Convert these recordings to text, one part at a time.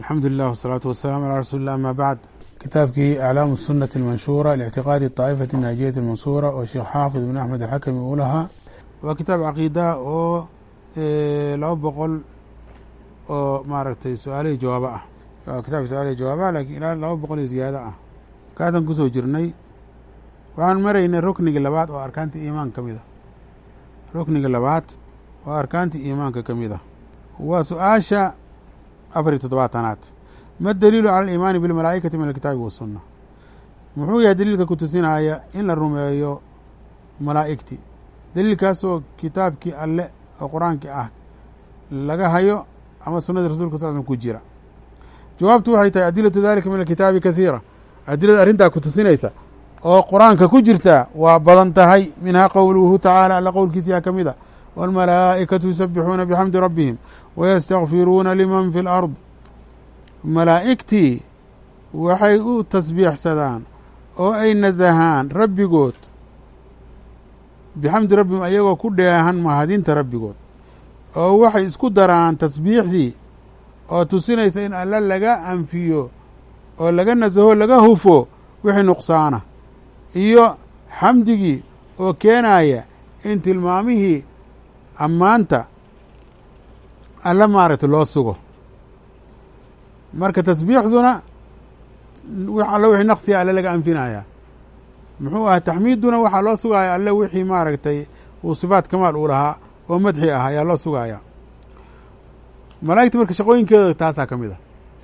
alxamdu lilah wasalaatu wasalaamu calaa rasuuli llah ama bacd kitaabkii aclaamu sunati almanshuura lictiqaadi طaa'ifati naajiyati almansuura oo sheekh xaafid ibn axmed alxakami uu lahaa waa kitaab caqiida oo laba boqol oo maaragtay su'aalihii jawaabo ah. Waa kitaabka su'aalihi jawaabah lakiin ilaa laba boqol iyo ziyaado ah. Kaasaan ku soo jirnay waxaan maraynay rukniga labaad oo arkaantii iimaanka ka mid ah labaad oo arkaantii iimaanka ka afar iyo toddobaatanaad ma daliilu cala aliimaani bilmalaa'ikati min alkitaabi wasunna muxuu yahay daliilka ku tusinaya in la rumeeyo malaa'igti daliilkaasoo kitaabkii alle oo qur'aankii ah laga hayo ama sunnadii rasulka sal slm ku jira jawaabtu waxay tahay adilatu dalika min alkitaabi kathiira adilada arrintaa ku tusinaysa oo qur'aanka ku jirta waa badan tahay minhaa qowluhu tacaala alla qowlkiisa yaa ka mid a wاlmalaa'ikatu yusabixuuna bixamdi rabbihim wayastakfiruuna liman fi اlard malaa'igtii waxay u tasbiixsadaan oo ay nasahaan rabbigood bixamdi rabbihim ayagoo ku dheehan mahadinta rabbigood oo waxay isku daraan tasbiixdii oo tusinaysa in alla laga anfiyo oo laga nasaho laga hufo wixii nuqsaana. Iyo xamdigii oo keenaya in tilmaamihii ammaanta alla maaragtay loo sugo. Marka tasbiixduna alla wixii naqsiga alle laga anfinaya muxuu ahaa taxmiidduna waxaa loo sugaya alle wixii maaragtay uu sifaat kamaal uu lahaa oo madxi ah ayaa loo sugaya malaa'igta marka shaqooyinkeeda taasaa ka mid a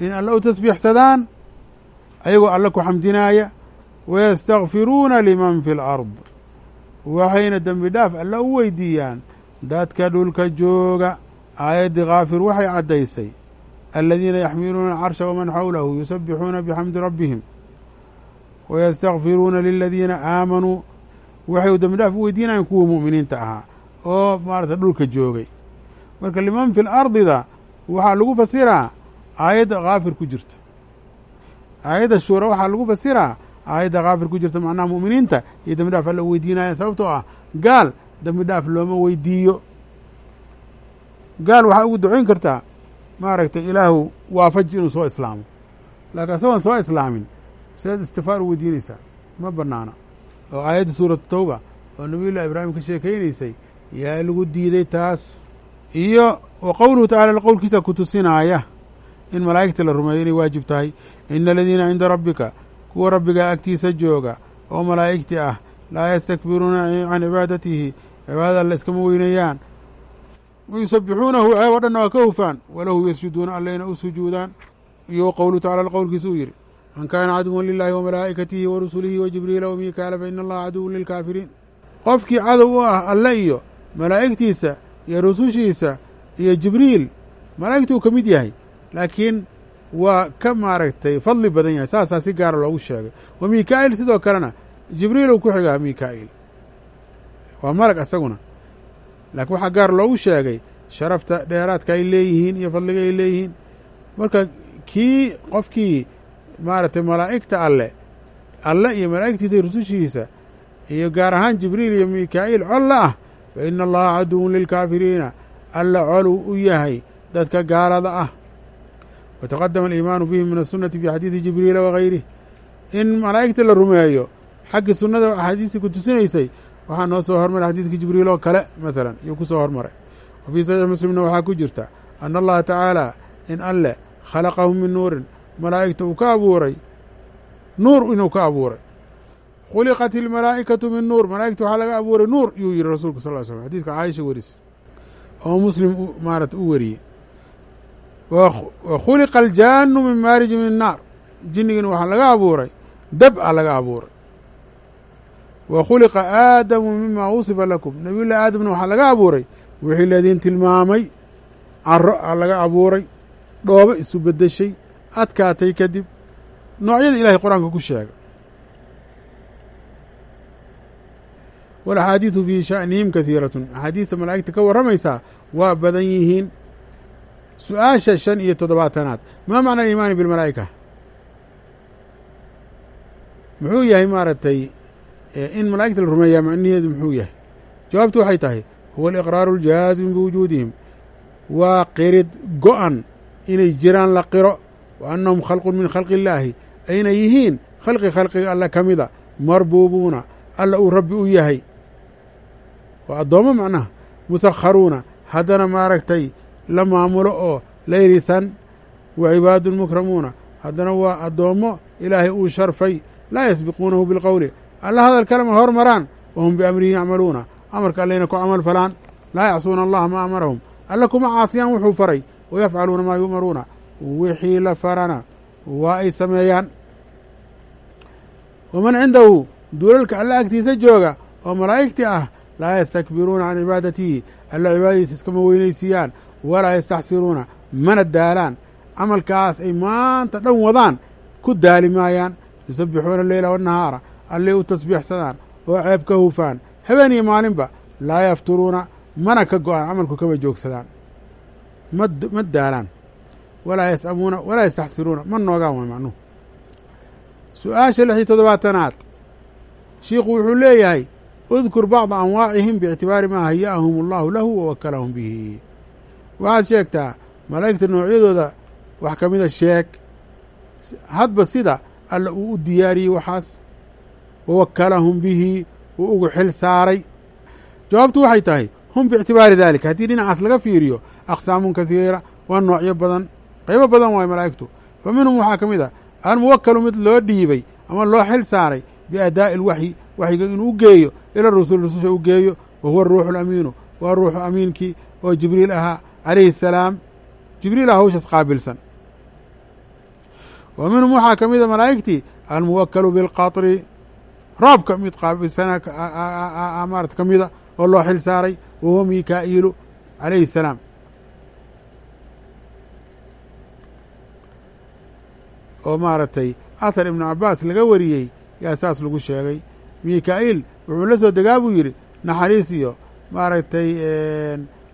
in alle u tasbiixsadaan ayagoo alle ku xamdinaaya wayastakfiruuna liman fi lard waxayna dembi dhaaf alle u weydiiyaan dadka dhulka jooga aayaddii kaafir waxay caddaysay aladiina yaxmiluuna alcarsha waman xawlahu yusabixuuna bixamdi rabbihim wayastakfiruuna liladiina aamanuu waxay dembi dhaaf u weydiinayaan kuwa mu'miniinta ahaa oo maarata dhulka joogay marka liman fi lardida waxaa lagu fasiraa aayadda kaafir ku jirta aayadda shuura waxaa lagu fasiraa aayadda kaafir ku jirta macnaha mu'miniinta iyo dembi dhaaf alla u weydiinaya sababtoo ah gaal dembi dhaaf looma weydiiyo gaal waxaa ugu ducoyn kartaa maaragtay ilaahu waafaji inuu soo islaamo. Laakiin asagoon soo islaamin sidaad istifaar u weydiinaysaa ma banaana oo aayadda suuratu tawba oo nabiyullahi ibraahim ka sheekaynaysay yaa lagu diiday taas. Iyo wa qowluhu tacala qowlkiisa ku tusinaaya in malaa'igta la rumeeyo inay waajib tahay. Ina aladiina cinda rabbika kuwa rabbigaa agtiisa jooga oo malaa'igti ah laa yastakbiruuna can cibaadatihi cibaadada alle iskama weynayaan wayusabixuunahu ceeb o dhanna waa ka hufaan walahu yasjuduuna alleyna u sujuudaan iyo qowluhu tacala qowlkiisa uu yidhi man kaana caduwan lilahi wamalaa'ikatihi wa rusulihi wa jibriila wa miikaala fa ina allaha caduwun lilkaafiriin qofkii cadow u ah alle iyo malaa'igtiisa iyo rusushiisa iyo jibriil malaa'igta uu ka mid yahay laakiin waa ka maaragtay fadli badan yahay saasaa si gaara loogu sheegay wa miikaa'il sidoo kalena jibriil uu ku xigaa miikaa'il waa malag asaguna laakiin waxaa gaar loogu sheegay sharafta dheeraadka ay leeyihiin iyo fadliga ay leeyihiin. Marka kii qofkii maaragtay malaa'igta alle alle iyo malaa'igtiisa iyo rusushiisa iyo gaar ahaan jibriil iyo miikaa'il colla ah fa ina allaha caduwun lilkaafiriina alla coluu u yahay dadka gaalada ah. Wataqadama aliimaanu bihi min asunati fi xadiidi jibriila wagayrih in malaa'igta la rumeeyo xaggii sunnada axaadiistii ku tusinaysay waxaa noo soo hormaray xadiidkii jibriil oo kale maalan iyuu ku soo hormaray. Wa fii saxiix muslimna waxaa ku jirta ana allaha tacaala in alle khalaqahum min nuurin malaa'igta uu ka abuuray nuur inuu ka abuuray. Khuliqat ilmalaa'ikatu min nuur malaa'igta waxaa laga abuuray nuur yuu yihi rasuulka sal slm xadidka caaisha weris oo muslim maarata u weriyey wa khuliqa aljaanu min maariji min naar jinnigina waxaa laga abuuray dab a laga abuuray wa khuliqa aadamu mima wusifa lakum nabiyullahi aadamna waxaa laga abuuray wixii laydin tilmaamay caro a laga abuuray dhoobo isu bedeshay adkaatay kadib noocyada ilahay qur'aanka ku sheega walaxaadiidu fii sha'nihim kahiiratun axaadiista malaa'igta ka warramaysaa waa badan yihiin su'aasha shan iyo toddobaatanaad maa macna aliimaani bilmalaa'ika muxuu yahay maaragtay in malaa'igta la rumeeyaa macnaheedu muxuu yahay. Jawaabtu waxay tahay huwa aliqraaru aljaazim biwujuudihim waa qirid go-an inay jiraan la qiro wa annahum khalqun min khalqi illaahi ayna yihiin khalqi khalqiga alle ka mida marbuubuuna alla uu rabbi u yahay. Waa addoommo macnaha musakharuuna haddana maaragtay la maamulo oo laylisan wa cibaadun mukramuuna haddana waa addoommo ilaahay uu sharfay laa yasbiquunahu bilqowli alla hadal kalema hor maraan wahum biamrihi yacmaluuna. Amarka allayna ku camal falaan laa yacsuuna allaha maa amarahum. Alla kuma caasiyaan wuxuu faray wa yafcaluuna maa yu'maruuna. Wixii la farana waa ay sameeyaan. Waman cindahu duulalka alla agtiisa jooga oo malaa'igti ah laa yastakbiruuna can cibaadatihi. Alla cibaadadiisa iskama weynaysiiyaan walaa yastaxsiruuna mana daalaan. Camalkaas ay maanta dhan wadaan ku daali maayaan. Yusabbixuuna leyla wannahaara allay u tasbiixsadaan oo ceeb ka hufaan habeen iyo maalinba laa yafturuuna mana ka go'aan camalku kama joogsadaan. Ma daalaan. Walaa yas'amuuna walaa yastaxsiruuna ma noogaan waa macnuhu. Su'aasha lix iyo toddobaatanaad. Shiikhu wuxuu leeyahay udkur bacda anwaacihim biictibaari maa haya'ahum allahu lahu wa wakalahum bihi. Waxaad sheegtaa malaa'igta noocyadooda wax ka mida sheeg. Hadba sida alla uu u diyaariyey waxaas wa wakalahum bihi uu ugu xil saaray. Jawaabtu waxay tahay hum biictibaari daalika haddii dhinacaas laga fiiriyo aqsaamun kasiira waa noocyo badan qaybo badan waayo malaa'igtu. Fa minhum waxaa ka mid a almuwakalu mid loo dhiibay ama loo xil saaray biadaa'i alwaxyi waxyiga inuu u geeyo ila rusul rususha u geeyo wa huwa aruuxu alamiinu waa ruuxu amiinkii oo jibriil ahaa calayhi asalaam jibriil ah hawshaas qaabilsan. Wa minhum waxaa ka mida malaa'igtii almuwakalu bilqatri roobka mid qaabilsana maarata ka mida oo loo xil saaray wa huwa mikaa'iilu calayhi asalaam oo maaragtay athar ibnu cabaas laga wariyey yaa saas lagu sheegay. Mikaa'iil wuxuu la soo degaa buu yidhi naxariis iyo maaragtay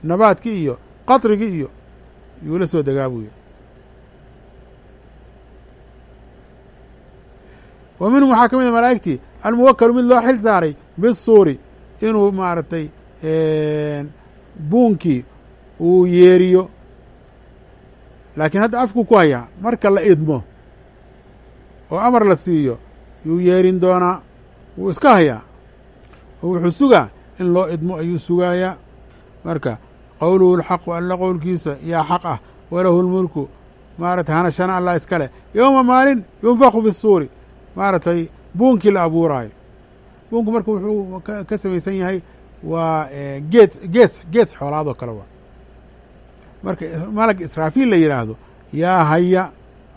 nabaadki iyo qatrigi iyo yuu la soo degaa buu yidhi. Wa minhum waxaa ka mid a malaa'igtii almuwakalu mid loo xil saaray bisuuri inuu maaragtay buunkii uu yeeriyo. Laakiin hadda afkuu ku hayaa marka la idmo oo amar la siiyo yuu yeerin doonaa wuu iska hayaa oo wuxuu sugaa. In loo idmo ayuu sugaayaa marka qowluhu alxaqu alla qowlkiisa yaa xaq ah walahu lmulku maaragtay hanashana allah iska leh. Yowma maalin yunfaku fi suuri. Maaragtay buunkii la abuuraayo buunku marka wuxuu ka samaysan yahay waa geed gees gees xoolaadoo kale waa. Marka malag israafiil la yidhaahdo yaa haya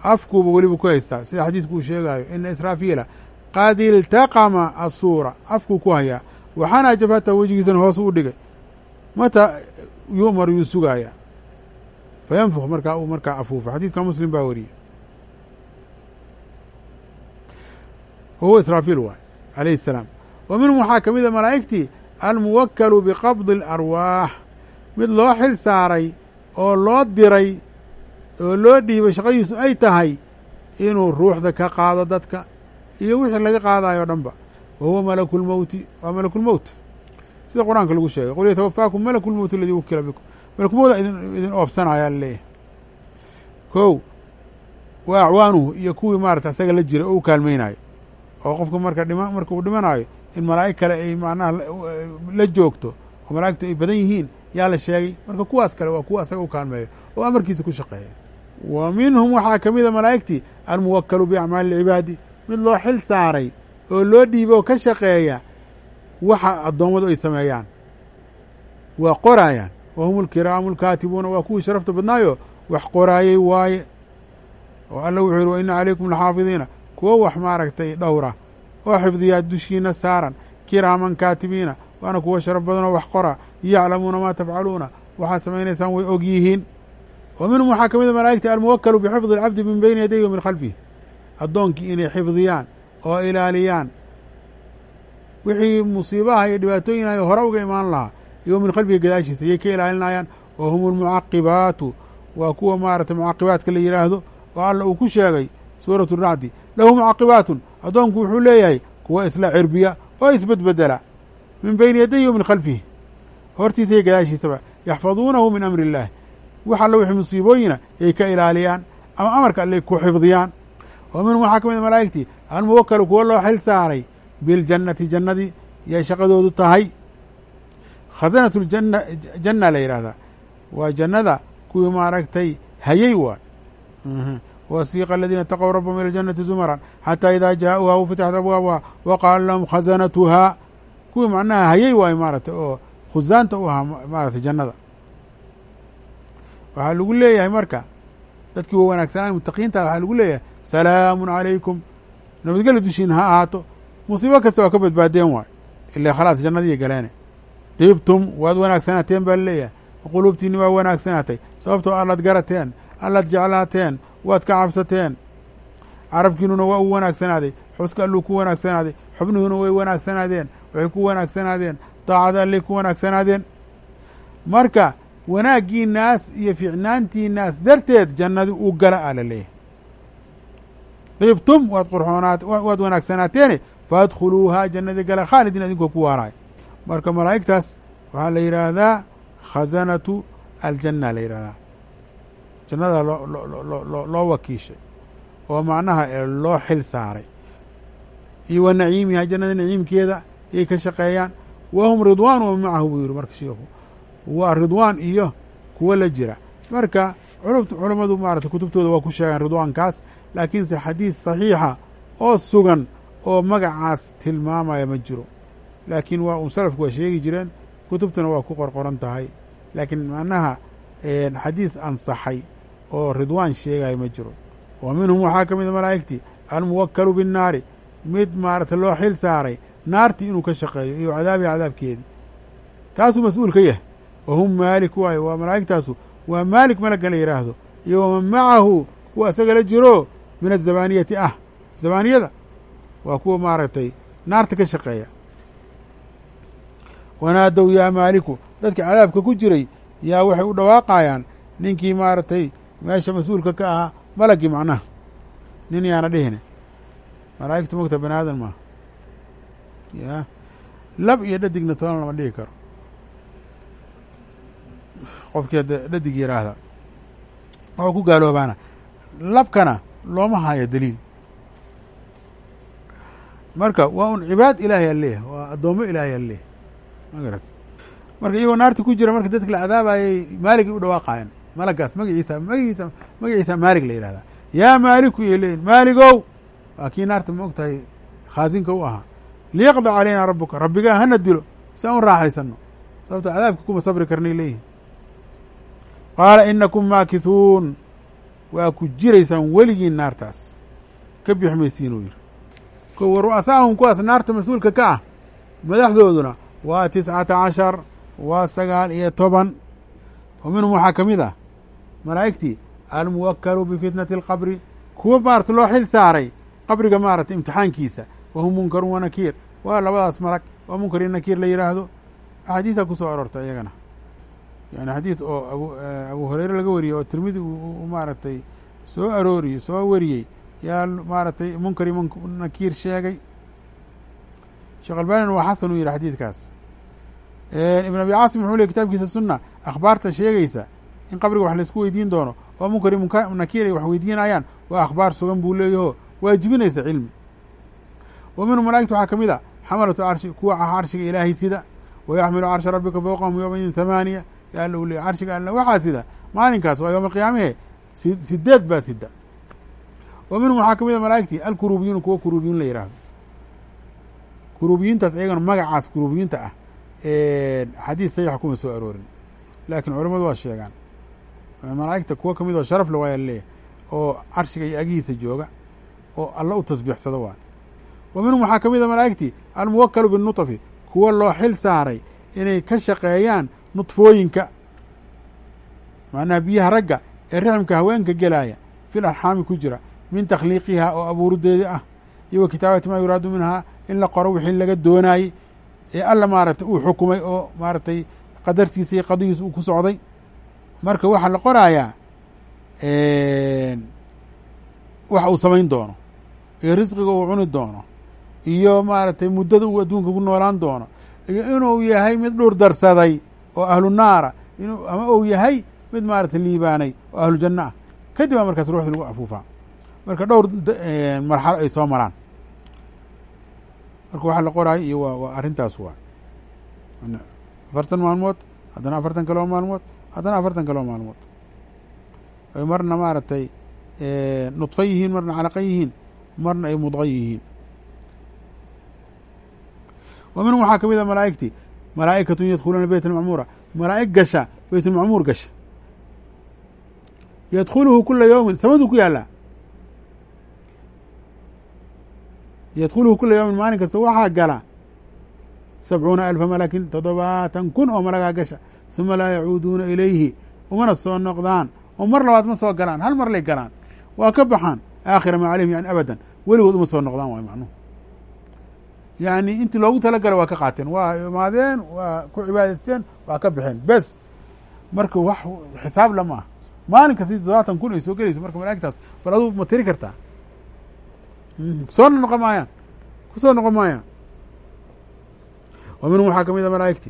afkuuba weliba ku haystaa sida xadiisku uu sheegaayo ina israafiila qad iltaqama asuura afkuu ku hayaa waxaana jabhata wejigiisana hoos u dhigay. Mata yu'mar yuu sugaaya fayanfuk markaa uu markaa afuufo. Xadiidka muslim baa wariyey wahuwa israafiil waay calayhi الsalaam wa minhum waxaa ka mid a malaa'igtii almuwakalu biqabdi اlarwaax mid loo xil saaray oo loo diray oo loo dhiibay shaqadiisu ay tahay inuu ruuxda ka qaado dadka iyo wixii laga qaadayo o dhanba wa huwa malaku lmowti waa malaku lmowt sida qur-aanka lagu sheegay qul yatawafaakum malaku lmowt aladii wukila bikum malakulmowda idin oobsanaya laleeyahay kow wa acwaanuhu iyo kuwii maarata isaga la jiray oo u kaalmaynayo oo qofka marka dhima marka uu dhimanayo in malaa'ig kale ay macnaha la joogto oo malaa'igtu ay badan yihiin yaa la sheegay. Marka kuwaas kale waa kuwa asaga u kaalmeeya oo amarkiisa ku shaqeeya. Wa minhum waxaa ka mid a malaa'igtii almuwakalu biacmaali alcibaadi mid loo xil saaray oo loo dhiibo oo ka shaqeeya waxa addoommadu ay sameeyaan. Waa qoraayaan wa hum alkiraamu alkaatibuuna waa kuwii sharafta badnaayo wax qoraayey waaye. Oo alla wuxuu yihi wa ina calaykum laxaafidiina kuwo wax maaragtay dhowra oo xifdiyaa dushiina saaran kiraaman kaatibiina waana kuwo sharaf badanoo wax qora yaclamuuna maa tafcaluuna waxaad samaynaysaan way og yihiin. Wa minhum waxaa ka mid a malaa'igta almuwakalu bixifdi alcabdi min beyni yadayhi wa min khalfihi. Addoonkii inay xifdiyaan oo ilaaliyaan. Wixii musiibaha iyo dhibaatooyinayo hore uga imaan lahaa iyo min khalfihi gadaashiisa yay ka ilaalinayaan wa hum almucaqibaatu waa kuwa maaragtay mucaqibaadka la yidhaahdo oo alla uu ku sheegay suuratu racdi lahu mucaqibaatun addoonku wuxuu leeyahay kuwa isla cirbiya oo isbedbedela min beyni yadayhi wa min khalfihi hortiisa iyo gadaashiisaba yaxfaduunahu min amri illaah wax alla wixii musiibooyina yay ka ilaaliyaan ama amarka allay ku xifdiyaan wa minhum waxaa ka mid a malaa'igtii almuwakalu kuwo loo xil saaray biljannati jannadii yay shaqadoodu tahay khasanatu janna la yidhahdaa waa jannada kuwii maaragtay hayey waay aladiina ataqow rabbahum ila ljannati zumaran xataa idaa jaa'uuha wufitixat abwaabuha wa qaala lahum khasanatuhaa kuwii macnaha hayey waayo maaragtay oo khusaanta u ahaa maaragtay jannada waxaa lagu leeyahay marka dadkii wa wanaagsanaa mutaqiinta waxaa lagu leeyahay salaamun calaykum nabadgelya dushiina ha ahaato musiibo kasta waa ka badbaadeen waay ila khalaas jannadiiya galeene tibtum waad wanaagsanaateen baa la leeyahay quluubtiinni waa wanaagsanaatay sababtoo allaad garateen allaad jeclaateen waad ka cabsateen. Carabkiinuna waa u wanaagsanaaday xuska alluu ku wanaagsanaaday xubnuhuna way wanaagsanaadeen waxay ku wanaagsanaadeen daacada allay ku wanaagsanaadeen. Marka wanaaggiinaas iyo fiicnaantiinaas darteed jannadi u gala a la leeyahay dibtum waad qurxoonaat waad wanaagsanaateene faadkhuluuhaa jannadii gala khaalidiin idinkoo ku waaraay. Marka malaa'igtaas waxaa la yidhaahdaa khasanatu aljanna la yidhahdaa jannada loo wakiishay oo macnaha ee loo xil saaray. Iyo wa naciimiha jannada naciimkeeda yay ka shaqeeyaan. Wa hum ridwaan wa macahu buu yihi marka sheikhu. Waa ridwaan iyo kuwo la jira. Marka culammadu maarata kutubtooda waa ku sheegaan ridwaankaas laakiinse xadiis saxiixa oo sugan oo magacaas tilmaamaya ma jiro. Laakiin waa un salafku waa sheegi jireen kutubtuna waa ku qorqoran tahay. Laakiin macnaha xadiis ansaxay oo ridwaan sheegaya ma jiro. Wa minhum waxaa ka mida malaa'igtii almuwakalu binnaari. Mid maarata loo xil saaray naartii inuu ka shaqeeyo iyo cadaabiha cadaabkeedii. Taasuu mas'uul ka yahay. Wa hum maalik waayo waa malaa'igtaasu. Waa maalik malagga la yidhaahdo iyo waman macahu kuwa isaga la jiro. Min azabaaniyati ah zabaaniyada. Waa kuwa maaragtay naarta ka shaqeeya. Wanaadow yaa maaliku dadkii cadaabka ku jiray yaa waxay u dhawaaqayaan. Ninkii maaragtay meesha mas'uulka ka ahaa malaggii macnaha. Nin yaana dhihine. Malaa'igtu mogta bani aadan maaha ya. Lab iyo dhadigna toona lama dhihi karo. Qofkii hadda dhadig yidhaahda waxuu ku gaaloobaana labkana looma hayo daliil. Marka waa un cibaad ilaahay aleeyahay waa addoommo ilaahay aleeyahay ma garat marka iyagoo naarti ku jira marka dadka la cadaabayay maaligay u dhawaaqayan malagaas magaciisa magaciisa magaciisa maalig la yidhahdaa yaa maaliku iyo leeyihiin maaligow! Waa kii naarta ma og khaasinka u ahaa. Liyaqda calaynaa rabbuka rabbigaa hana dilo si aan u raaxaysano. Sababto cadaabka kuma sabri karnay leeyihiin qaala inakum maakithuun waa ku jiraysaan weligiin naartaas. Ka bix maysiin uu yidhi ko wa ru'asaahum kuwaas naarta mas'uulka ka ah? Madaxdooduna waa tiscata cashar waa sagaal iyo toban. Wa minhum waxaa ka mid ah malaa'igtii almuwakalu bifitnati alqabri kuwa maarata loo xil saaray qabriga maarata imtixaankiisa wa hum munkarun wa nakiir waa labadaas malag waa munkar iyo nakiir la yidhaahdo axaadiisa ku soo aroortay iyagana. Yani xadiis oo abu abu hureyre laga wariyey oo tirmidi u maaragtay soo arooriyey soo wariyey yaa maaragtay munkari nakiir sheegay. Sheekh albanina waa xasan uu yidhi xadiidkaas. Ibn abi caasim wuxuu ley kitaabkiisa sunna akhbaarta sheegaysa in qabriga wax laysku weydiin doono oo munkari nakiir ay wax weydiinayaan waa akhbaar sugan buu leeyaho waajibinaysa cilmi. Wa minhum malaa'igta waxaa ka mid a xamalatu carshi kuwa carshiga ilaahay sida wa yaxmilu carsha rabbika fowqahum yowmaidin thamaaniya ya alla u leey carshiga alla waxaa sida maalinkaas waa yowma alqiyaamahe sideed baa sida. Wa minhum waxaa ka mid a malaa'igtii alkurubiyuuna kuwa kurubiyuun la yidhaahdo kurubiyiintaas iyagana magacaas kurubiyiinta ah xadiis saxiixa kuma soo aroorin laakiin culamadu waa sheegaan malaa'igta kuwo ka mid oo sharaf le waaya la leeyahay oo carshiga iyo agihiisa jooga oo alla u tasbiixsado waay wa minhum waxaa ka mid a malaa'igtii almuwakalu binuطfi kuwa loo xil saaray inay ka shaqeeyaan nudfooyinka macnaha biyaha ragga ee riximka haweenka gelaaya fil arxaami ku jira min takhliiqihaa oo abuurideedi ah iyo wa kitaabati maa yuraadu minhaa in la qoro wixii laga doonaayey ee alla maaragtay uu xukumay oo maaragtay qadartiisa iyo qadigiisa uu ku socday marka waxaa la qoraayaa waxa uu samayn doono iyo risqiga uu cuni doono iyo maaragtay muddada uu adduunka ku noolaan doono iyo inuu yahay mid dhur darsaday oo ahlu naara inuu ama uu yahay mid maaragtay liibaanay oo ahlu janno ah. Kadib baa markaas ruuxdii lagu afuufaa. Marka dhowr marxalo ay soo maraan. Marka waxa la qoraayo iyo waa waa arrintaas waa. Afartan maalmood haddana afartan kaloo maalmood haddana afartan kaloo maalmood. Ay marna maaragtay nudfa yihiin marna calaqa yihiin marna ay mudqa yihiin. Wa minhum waxaa ka mid a malaa'igtii malaa'ikatun yadkhuluuna beyt almacmuura malaa'ig gasha beyt ulmacmuur gasha. Yadkhuluhu kula yowmin samaduu ku yaallaa yadkhuluhu kula yowmin maalin kasta waxaa gala sabcuuna alfa malakin toddobaatan kun oo malagaa gasha suma laa yacuuduuna ilayhi umana soo noqdaan oo mar labaad ma soo galaan hal mar lay galaan waa ka baxaan aakhira maa calayhim yani abadan weligood uma soo noqdaan waay macnuhu yani intii loogu talagala waa ka qaateen waa imaadeen waa ku cibaadaysteen waa ka baxeen bes marka wax xisaab lama ah maalin kasta toddobaatan kun ay soo gelayso marka malaa'igtaas bal aduu ma tiri kartaa soo noqon maayaan ku soo noqon maayaan wa minhum waxaa ka mid a malaa'igti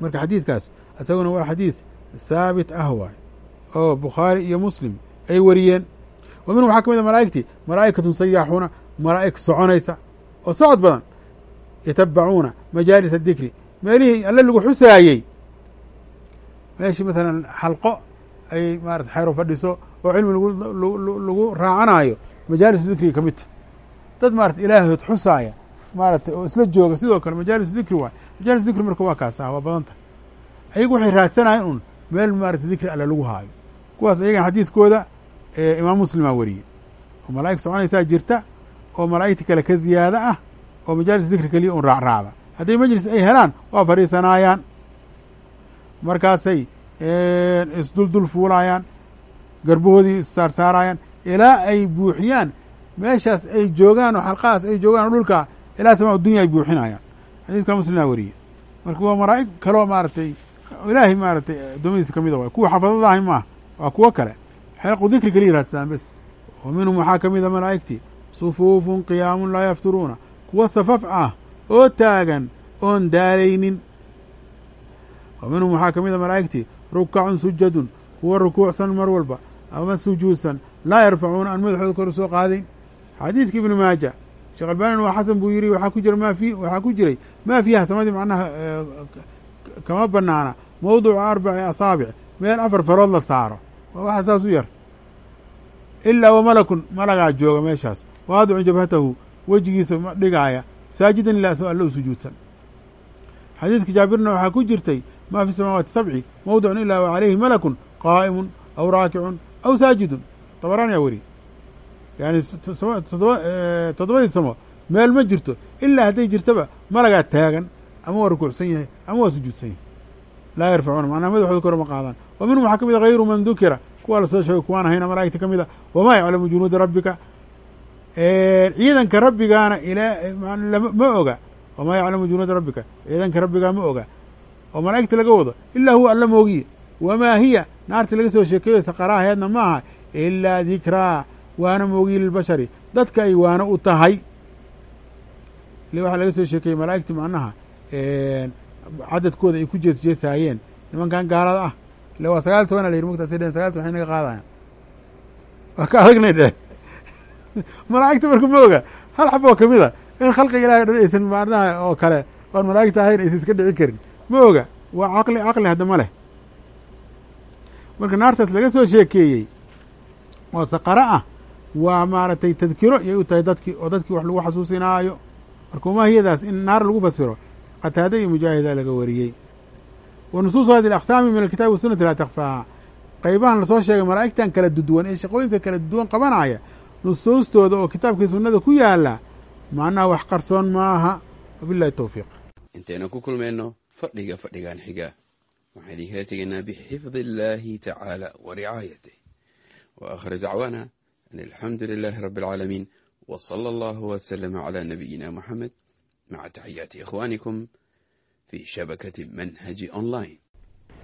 marka xadiidkaas isaguna waa xadiid thaabit ah waay oo bukhaari iyo muslim ay wariyeen. Wa minhum waxaa ka mid a malaa'igti malaa'ikatun sayaaxuuna malaa'ig soconaysa oo socod badan yatabacuuna majaalis adikri meelihii alle lagu xusaayey meeshii maalan xalqo ay maarata xayro fadhiso oo cilmi lagu raacanaayo majaalis dikriga ka midta dad maarata ilaahood xusaaya maaratay oo isla jooga sidoo kale majaalis dikri waay. Majaalis dikri marka waa kaas ah waa badan tahay ayagu waxay raadsanayen un meel maarata dikri alle lagu haayo. Kuwaas ayagan xadiidkooda imaam muslimaa wariyey. Oo malaa'ig soconaysaa jirta oo malaa'igta kale ka ziyaado ah oo majaalis dikri keliya un raacraacda hadday majlis ay helaan waa fadhiisanaayaan markaasay isduldul fuulaayaan garbahoodii issaarsaarayaan ilaa ay buuxiyaan meeshaas ay joogaan oo xalqahaas ay joogaan oo dhulka ilaa samaa dunya ay buuxinayaan. Xadiidka muslimna weriye marka waa malaa'ig kaloo maaragtay ilaahay maaragtay addoommadiisa ka mida waay kuwa xafadada ahay maaha waa kuwo kale. Xeequ dikri keliya raadsadaan bes. Wa minhum waxaa ka mida malaa'igtii sufuufun qiyaamun laa yafturuuna. Kuwa safaf ah oo taagan oon daalaynin wa minhum waxaa ka mid a malaa'igtii rukacun sujadun kuwa rukuucsan mar walba ama sujuudsan laa yarfacuuna aan madaxooda kor u soo qaadayn xadiidka ibnu maaja sheekh albaanin waa xasan buu yidhi waxaa ku jira ma fi waxaa ku jiray maa fiiha samadii macnaha kama banaana mawduca arbaci asaabic meel afar farood la saaro. Waxa saas u yar. Ilaa wa malakun malagaa jooga meeshaas. Waadicun jabhatahu wejigiisa dhigaaya saajidan ilaa soo alle u sujuudsan. Xadiidka jaabirna waxaa ku jirtay ma fi samaawaati sabci mawdicun ilaa wa calayhi malakun qaa'imun aw raakicun aw saajidun. Dabaraani yaa weri yani toddobadii samo meel ma jirto ilaa hadday jirtaba malagaa taagan ama waa rukuucsan yahay ama waa sujuudsan yahay laa yarfacuuna macnaha madaxooda kor ma qaadaan wa minhum waxaa ka mid a hayru man dukira kuwa la soo sheegay kuwaan ahayna malaa'igta ka mid a wamaa yaclamu junuuda rabbika ciidanka rabbigaana ilaa ma oga wamaa yaclamu junuuda rabbika ciidanka rabbigaa ma oga oo malaa'igta laga wado ilaa huwa alla moogiye wamaa hiya naarta laga soo sheekeeyo saqaraaheedna ma aha ilaa dikraa waana moogiye lilbashari dadka ay waano u tahay waxaa laga soo sheekeeyey malaa'igti macnaha cadadkooda ay ku jees jeesaayeen. Nimankan gaalada ah ile waa sagaal tobanaa la yidhi mogtaasay dhehen sagal toban waxay naga qaadayan waa ka adagnay dheh malaa'igta marka ma oga hal xab oo ka mid a in khalqiga ilahay dhan aysan macnaha oo kale oon malaa'igta ahayn aysan iska dhici karin. Ma oga waa caqli caqli hadda ma leh. Marka naartaas laga soo sheekeeyey oo saqaro ah waa maaragtay tadkiro iyay u tahay dadkii oo dadkii wax lagu xasuusinaayo. Marka umahiyadaas in naar lagu fasiro qataada iyo mujaahida laga wariyey. Wa nusuusu hadi aqsaami min alkitabi wasunati laa takfaa qaybahan la soo sheegay malaa'igtan kala duduwan ee shaqooyinka kala duwan qabanaya nusuustooda oo kitaabkii sunnada ku yaalla macnaha wax qarsoon maaha. Wabilahi towfiiq intaynu ku kulmayno fadhiga fadhigan xiga waxaan idinkala tegaynaa bixifdi illaahi tacaala wa ricaayatih wa akhir dacwaana an alxamdu lilaahi rabbi alcaalamiin wa sala allahu wasalama calaa nabiyina moxamed maca taxiyaati ikhwaanikum fii shabakati manhaji online